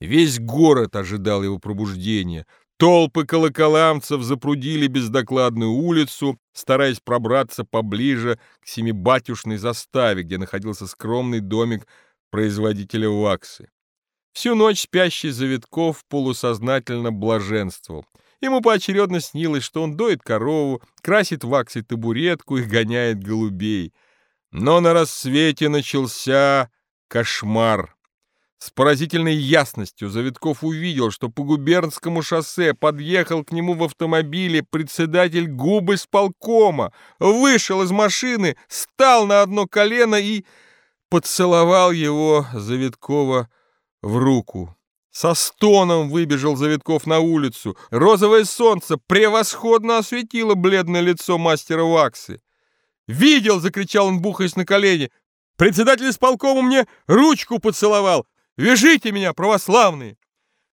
Весь город ожидал его пробуждения. Толпы колоколамцев запрудили бездокладную улицу, стараясь пробраться поближе к семибатюшной заставе, где находился скромный домик производителя ваксы. Всю ночь спящий Завитков полусознательно блаженствовал. Ему поочередно снилось, что он доит корову, красит ваксой табуретку и гоняет голубей. Но на рассвете начался кошмар. С поразительной ясностью Завитков увидел, что по губернскому шоссе подъехал к нему в автомобиле председатель губы сполкома, вышел из машины, стал на одно колено и поцеловал его Завиткова в руку. Со стоном выбежал Завитков на улицу. Розовое солнце превосходно осветило бледное лицо мастера ваксы. «Видел!» — закричал он, бухаясь на колени. «Председатель исполкома мне ручку поцеловал! Вяжите меня, православные!»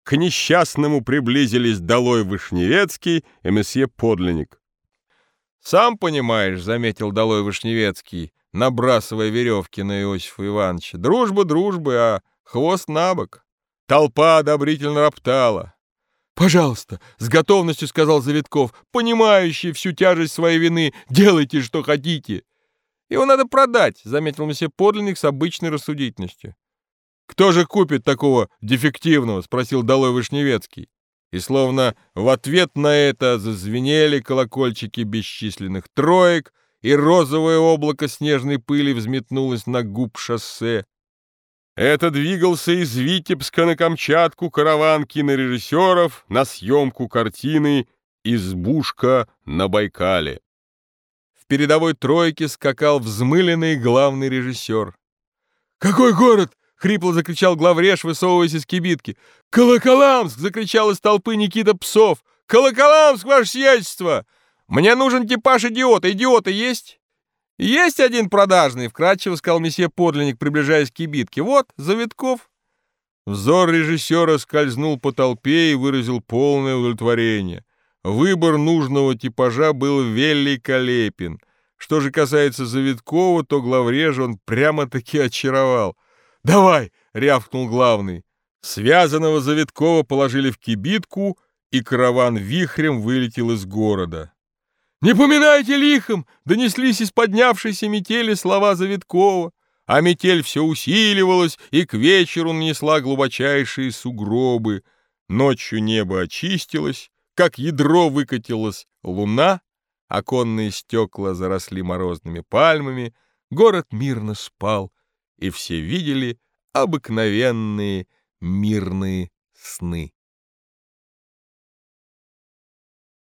К несчастному приблизились Долой Вышневецкий и месье Подлинник. «Сам понимаешь», — заметил Долой Вышневецкий, набрасывая веревки на Иосифа Ивановича, «дружба дружбы, а хвост на бок». Толпа одобрительно роптала. «Пожалуйста», — с готовностью сказал Завитков, понимающий всю тяжесть своей вины, «делайте, что хотите». «Его надо продать», — заметил месье Подлинник с обычной рассудительностью. «Кто же купит такого дефективного?» — спросил Долой Вышневецкий. И словно в ответ на это зазвенели колокольчики бесчисленных троек, и розовое облако снежной пыли взметнулось на губ шоссе. Это двигался из Витебска на Камчатку караван кинорежиссеров на съемку картины «Избушка на Байкале». В передовой тройке скакал взмыленный главный режиссер. «Какой город?» Хрипло закричал главреж, высовываясь из кибитки. «Колоколамск!» — закричал из толпы Никита Псов. «Колоколамск, ваше сиятельство! Мне нужен типаж идиота. Идиоты есть?» «Есть один продажный», — вкратчиво сказал месье Подлинник, приближаясь к кибитке. «Вот, Завитков». Взор режиссера скользнул по толпе и выразил полное удовлетворение. Выбор нужного типажа был великолепен. Что же касается Завиткова, то главрежа он прямо-таки очаровал — «Давай!» — рявкнул главный. Связанного Завиткова положили в кибитку, и караван вихрем вылетел из города. «Не поминайте лихом!» — донеслись из поднявшейся метели слова Завиткова. А метель все усиливалась и к вечеру нанесла глубочайшие сугробы. Ночью небо очистилось, как ядро выкатилась луна, оконные стекла заросли морозными пальмами, город мирно спал — и все видели обыкновенные мирные сны.